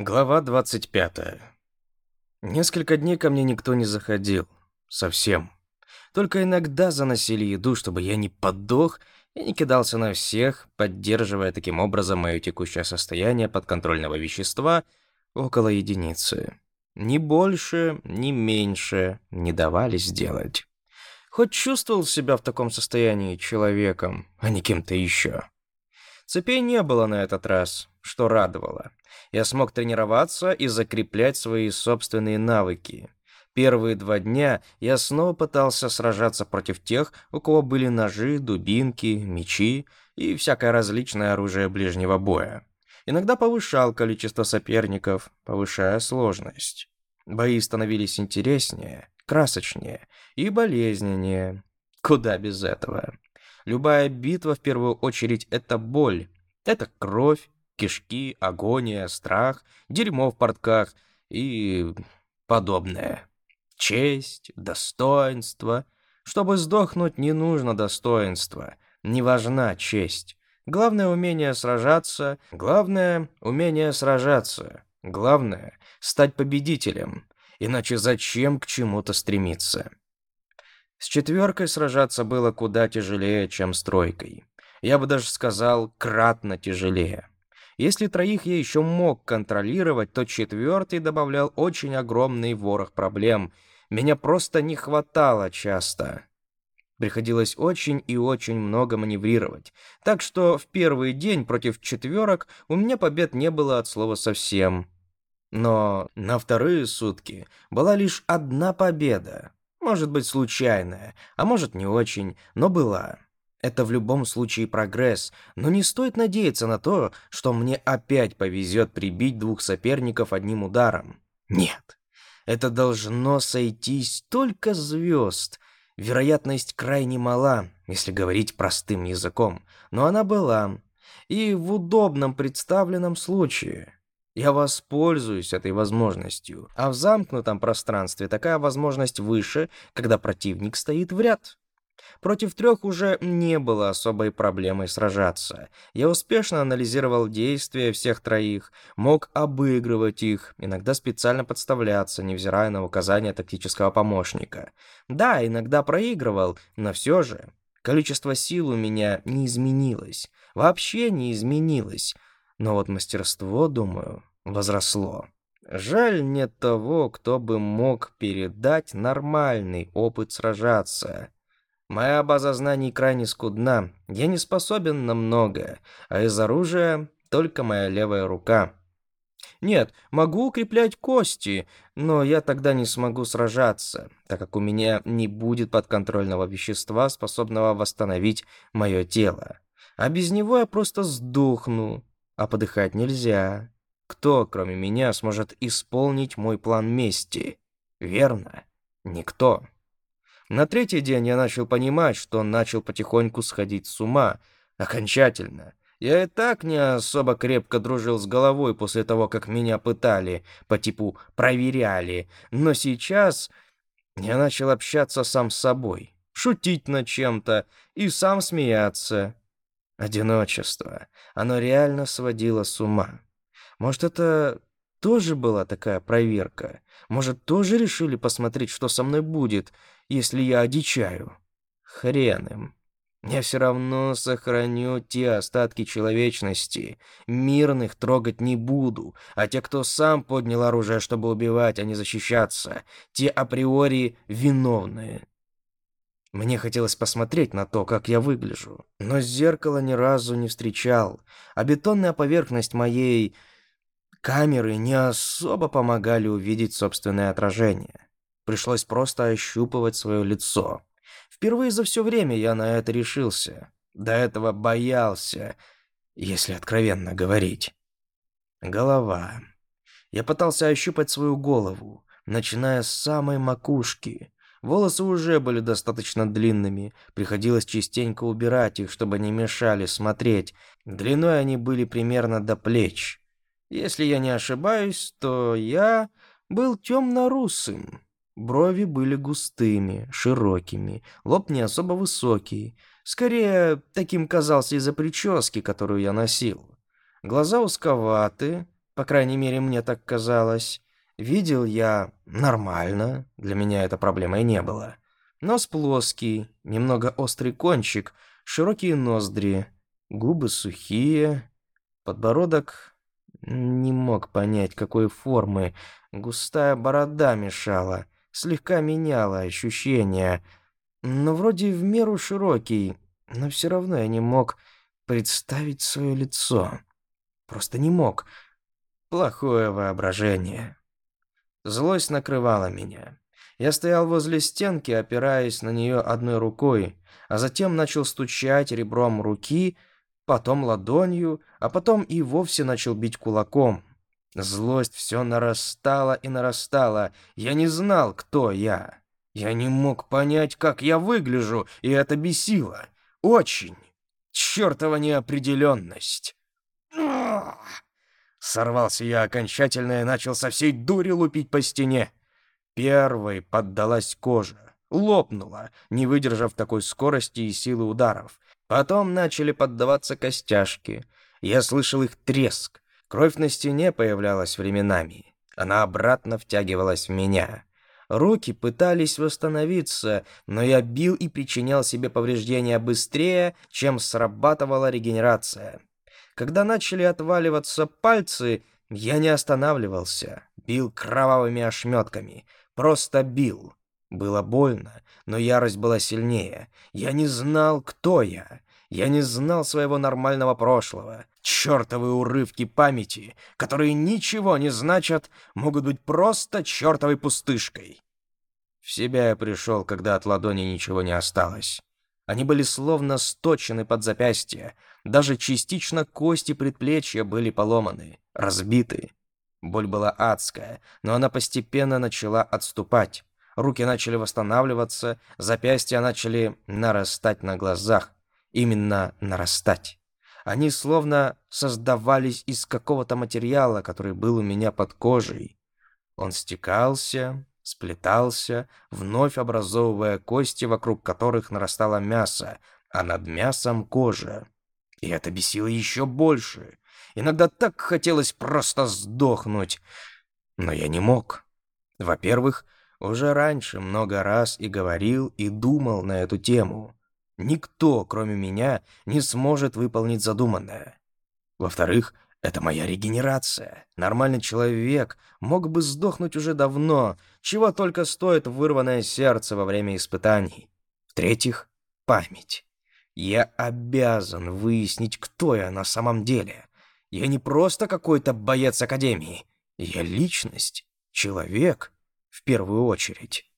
Глава 25. Несколько дней ко мне никто не заходил. Совсем. Только иногда заносили еду, чтобы я не поддох и не кидался на всех, поддерживая таким образом мое текущее состояние подконтрольного вещества около единицы. Ни больше, ни меньше не давали сделать. Хоть чувствовал себя в таком состоянии человеком, а не кем-то еще. Цепей не было на этот раз, что радовало. Я смог тренироваться и закреплять свои собственные навыки. Первые два дня я снова пытался сражаться против тех, у кого были ножи, дубинки, мечи и всякое различное оружие ближнего боя. Иногда повышал количество соперников, повышая сложность. Бои становились интереснее, красочнее и болезненнее. Куда без этого? Любая битва в первую очередь — это боль. Это кровь, кишки, агония, страх, дерьмо в портках и подобное. Честь, достоинство. Чтобы сдохнуть, не нужно достоинства. Не важна честь. Главное умение сражаться, главное умение сражаться, главное стать победителем. Иначе зачем к чему-то стремиться? С четверкой сражаться было куда тяжелее, чем с тройкой. Я бы даже сказал, кратно тяжелее. Если троих я еще мог контролировать, то четвертый добавлял очень огромный ворох проблем. Меня просто не хватало часто. Приходилось очень и очень много маневрировать. Так что в первый день против четверок у меня побед не было от слова совсем. Но на вторые сутки была лишь одна победа. Может быть, случайная, а может, не очень, но была. Это в любом случае прогресс, но не стоит надеяться на то, что мне опять повезет прибить двух соперников одним ударом. Нет. Это должно сойтись только звезд. Вероятность крайне мала, если говорить простым языком, но она была. И в удобном представленном случае. Я воспользуюсь этой возможностью, а в замкнутом пространстве такая возможность выше, когда противник стоит в ряд. Против трех уже не было особой проблемы сражаться. Я успешно анализировал действия всех троих, мог обыгрывать их, иногда специально подставляться, невзирая на указания тактического помощника. Да, иногда проигрывал, но все же количество сил у меня не изменилось. Вообще не изменилось но вот мастерство, думаю, возросло. Жаль нет того, кто бы мог передать нормальный опыт сражаться. Моя база знаний крайне скудна, я не способен на многое, а из оружия только моя левая рука. Нет, могу укреплять кости, но я тогда не смогу сражаться, так как у меня не будет подконтрольного вещества, способного восстановить мое тело. А без него я просто сдохну, а подыхать нельзя. Кто, кроме меня, сможет исполнить мой план мести? Верно, никто. На третий день я начал понимать, что начал потихоньку сходить с ума. Окончательно. Я и так не особо крепко дружил с головой после того, как меня пытали, по типу «проверяли». Но сейчас я начал общаться сам с собой, шутить над чем-то и сам смеяться. Одиночество. Оно реально сводило с ума. Может, это тоже была такая проверка? Может, тоже решили посмотреть, что со мной будет, если я одичаю? Хрен им. Я все равно сохраню те остатки человечности. Мирных трогать не буду. А те, кто сам поднял оружие, чтобы убивать, а не защищаться, те априори виновные. Мне хотелось посмотреть на то, как я выгляжу, но зеркало ни разу не встречал, а бетонная поверхность моей камеры не особо помогали увидеть собственное отражение. Пришлось просто ощупывать свое лицо. Впервые за все время я на это решился. До этого боялся, если откровенно говорить. Голова. Я пытался ощупать свою голову, начиная с самой макушки, Волосы уже были достаточно длинными, приходилось частенько убирать их, чтобы не мешали смотреть. Длиной они были примерно до плеч. Если я не ошибаюсь, то я был темно-русым. Брови были густыми, широкими, лоб не особо высокий. Скорее, таким казался из-за прически, которую я носил. Глаза узковаты, по крайней мере, мне так казалось. Видел я нормально, для меня это проблемой не было. Нос плоский, немного острый кончик, широкие ноздри, губы сухие, подбородок... Не мог понять, какой формы. Густая борода мешала, слегка меняла ощущения. Но вроде в меру широкий, но все равно я не мог представить свое лицо. Просто не мог. Плохое воображение. Злость накрывала меня. Я стоял возле стенки, опираясь на нее одной рукой, а затем начал стучать ребром руки, потом ладонью, а потом и вовсе начал бить кулаком. Злость все нарастала и нарастала. Я не знал, кто я. Я не мог понять, как я выгляжу, и это бесило. Очень. Чертова неопределенность. Сорвался я окончательно и начал со всей дури лупить по стене. Первой поддалась кожа. Лопнула, не выдержав такой скорости и силы ударов. Потом начали поддаваться костяшки. Я слышал их треск. Кровь на стене появлялась временами. Она обратно втягивалась в меня. Руки пытались восстановиться, но я бил и причинял себе повреждения быстрее, чем срабатывала регенерация. Когда начали отваливаться пальцы, я не останавливался, бил кровавыми ошметками, просто бил. Было больно, но ярость была сильнее. Я не знал, кто я. Я не знал своего нормального прошлого. Чёртовы урывки памяти, которые ничего не значат, могут быть просто чёртовой пустышкой. В себя я пришёл, когда от ладони ничего не осталось. Они были словно сточены под запястье. Даже частично кости предплечья были поломаны, разбиты. Боль была адская, но она постепенно начала отступать. Руки начали восстанавливаться, запястья начали нарастать на глазах. Именно нарастать. Они словно создавались из какого-то материала, который был у меня под кожей. Он стекался, сплетался, вновь образовывая кости, вокруг которых нарастало мясо, а над мясом кожа. И это бесило еще больше. Иногда так хотелось просто сдохнуть. Но я не мог. Во-первых, уже раньше много раз и говорил, и думал на эту тему. Никто, кроме меня, не сможет выполнить задуманное. Во-вторых, это моя регенерация. Нормальный человек мог бы сдохнуть уже давно, чего только стоит вырванное сердце во время испытаний. В-третьих, память. Я обязан выяснить, кто я на самом деле. Я не просто какой-то боец Академии. Я личность, человек, в первую очередь.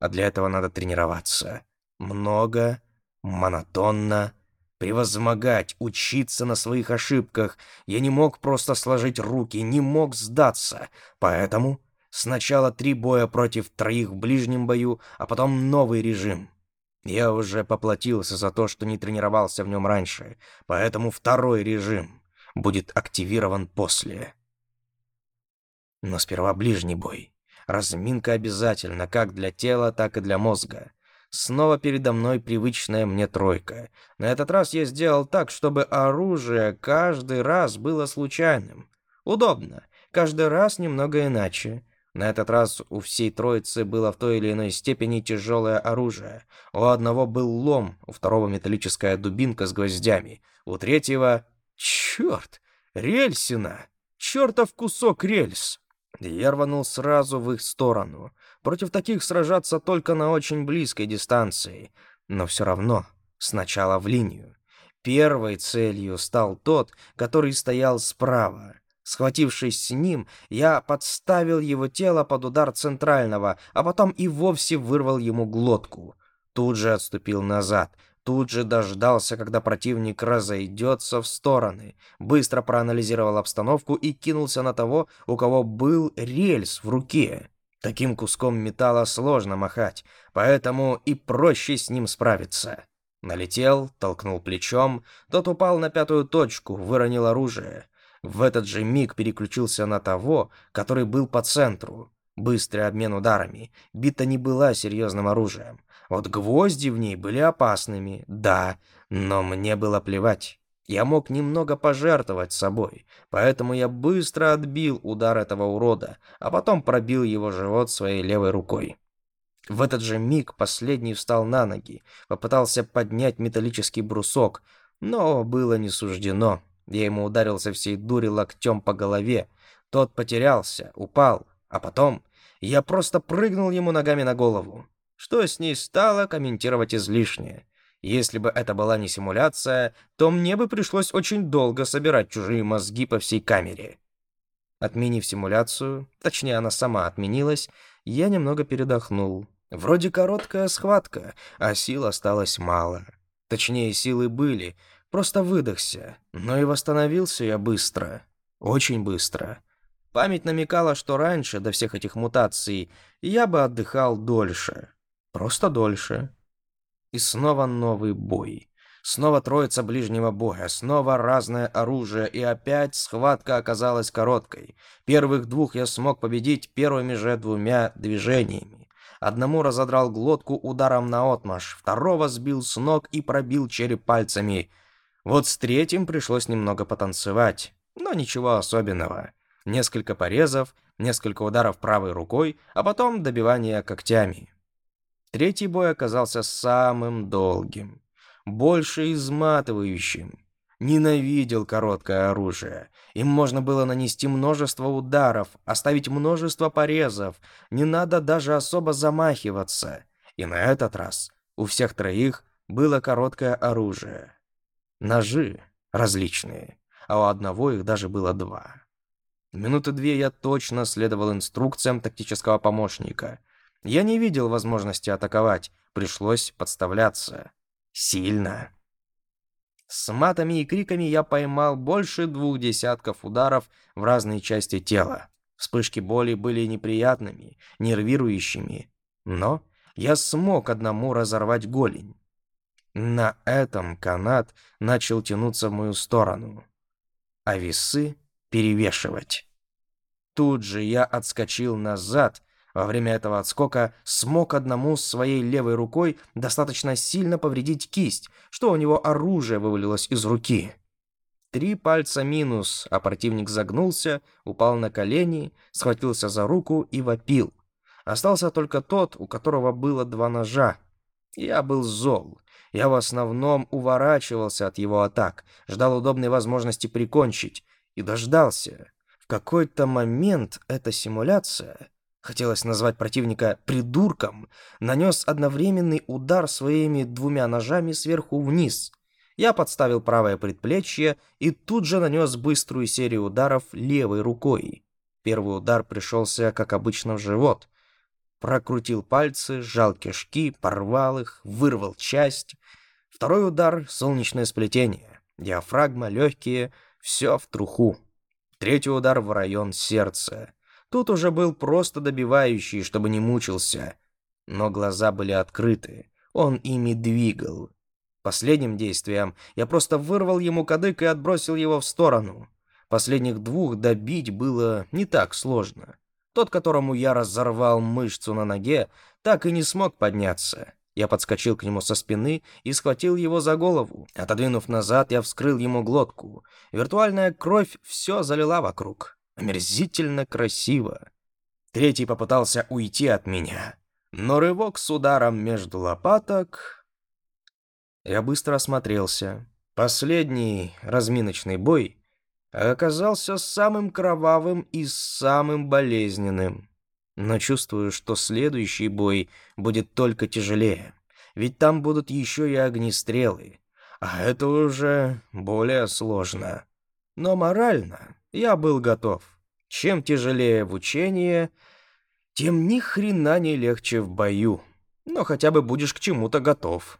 А для этого надо тренироваться. Много, монотонно, превозмогать, учиться на своих ошибках. Я не мог просто сложить руки, не мог сдаться. Поэтому сначала три боя против троих в ближнем бою, а потом новый режим. Я уже поплатился за то, что не тренировался в нем раньше, поэтому второй режим будет активирован после. Но сперва ближний бой. Разминка обязательно как для тела, так и для мозга. Снова передо мной привычная мне тройка. На этот раз я сделал так, чтобы оружие каждый раз было случайным. Удобно. Каждый раз немного иначе. На этот раз у всей троицы было в той или иной степени тяжелое оружие. У одного был лом, у второго металлическая дубинка с гвоздями, у третьего... Черт! Рельсина! Чертов кусок рельс! Я рванул сразу в их сторону. Против таких сражаться только на очень близкой дистанции. Но все равно, сначала в линию. Первой целью стал тот, который стоял справа. Схватившись с ним, я подставил его тело под удар центрального, а потом и вовсе вырвал ему глотку. Тут же отступил назад — тут же дождался, когда противник разойдется в стороны, быстро проанализировал обстановку и кинулся на того, у кого был рельс в руке. Таким куском металла сложно махать, поэтому и проще с ним справиться. Налетел, толкнул плечом, тот упал на пятую точку, выронил оружие. В этот же миг переключился на того, который был по центру. Быстрый обмен ударами. Бита не была серьезным оружием. Вот гвозди в ней были опасными, да, но мне было плевать. Я мог немного пожертвовать собой, поэтому я быстро отбил удар этого урода, а потом пробил его живот своей левой рукой. В этот же миг последний встал на ноги, попытался поднять металлический брусок, но было не суждено. Я ему ударил со всей дури локтем по голове. Тот потерялся, упал, а потом я просто прыгнул ему ногами на голову что с ней стало, комментировать излишнее. Если бы это была не симуляция, то мне бы пришлось очень долго собирать чужие мозги по всей камере. Отменив симуляцию, точнее она сама отменилась, я немного передохнул. Вроде короткая схватка, а сил осталось мало. Точнее, силы были, просто выдохся. Но и восстановился я быстро. Очень быстро. Память намекала, что раньше, до всех этих мутаций, я бы отдыхал дольше просто дольше. И снова новый бой. Снова троица ближнего боя, снова разное оружие, и опять схватка оказалась короткой. Первых двух я смог победить первыми же двумя движениями. Одному разодрал глотку ударом на отмаш, второго сбил с ног и пробил череп пальцами. Вот с третьим пришлось немного потанцевать, но ничего особенного. Несколько порезов, несколько ударов правой рукой, а потом добивание когтями. Третий бой оказался самым долгим, больше изматывающим. Ненавидел короткое оружие. Им можно было нанести множество ударов, оставить множество порезов. Не надо даже особо замахиваться. И на этот раз у всех троих было короткое оружие. Ножи различные, а у одного их даже было два. Минуты две я точно следовал инструкциям тактического помощника. Я не видел возможности атаковать, пришлось подставляться. Сильно. С матами и криками я поймал больше двух десятков ударов в разные части тела. Вспышки боли были неприятными, нервирующими, но я смог одному разорвать голень. На этом канат начал тянуться в мою сторону, а весы перевешивать. Тут же я отскочил назад во время этого отскока смог одному своей левой рукой достаточно сильно повредить кисть, что у него оружие вывалилось из руки. Три пальца минус, а противник загнулся, упал на колени, схватился за руку и вопил. Остался только тот, у которого было два ножа. Я был зол. Я в основном уворачивался от его атак, ждал удобной возможности прикончить. И дождался. В какой-то момент эта симуляция хотелось назвать противника придурком, нанес одновременный удар своими двумя ножами сверху вниз. Я подставил правое предплечье и тут же нанес быструю серию ударов левой рукой. Первый удар пришелся, как обычно, в живот. Прокрутил пальцы, сжал кишки, порвал их, вырвал часть. Второй удар — солнечное сплетение. Диафрагма, легкие, все в труху. Третий удар в район сердца — Тут уже был просто добивающий, чтобы не мучился. Но глаза были открыты. Он ими двигал. Последним действием я просто вырвал ему кадык и отбросил его в сторону. Последних двух добить было не так сложно. Тот, которому я разорвал мышцу на ноге, так и не смог подняться. Я подскочил к нему со спины и схватил его за голову. Отодвинув назад, я вскрыл ему глотку. Виртуальная кровь все залила вокруг омерзительно красиво. Третий попытался уйти от меня, но рывок с ударом между лопаток... Я быстро осмотрелся. Последний разминочный бой оказался самым кровавым и самым болезненным. Но чувствую, что следующий бой будет только тяжелее, ведь там будут еще и огнестрелы. А это уже более сложно. Но морально я был готов. Чем тяжелее в учении, тем ни хрена не легче в бою. Но хотя бы будешь к чему-то готов.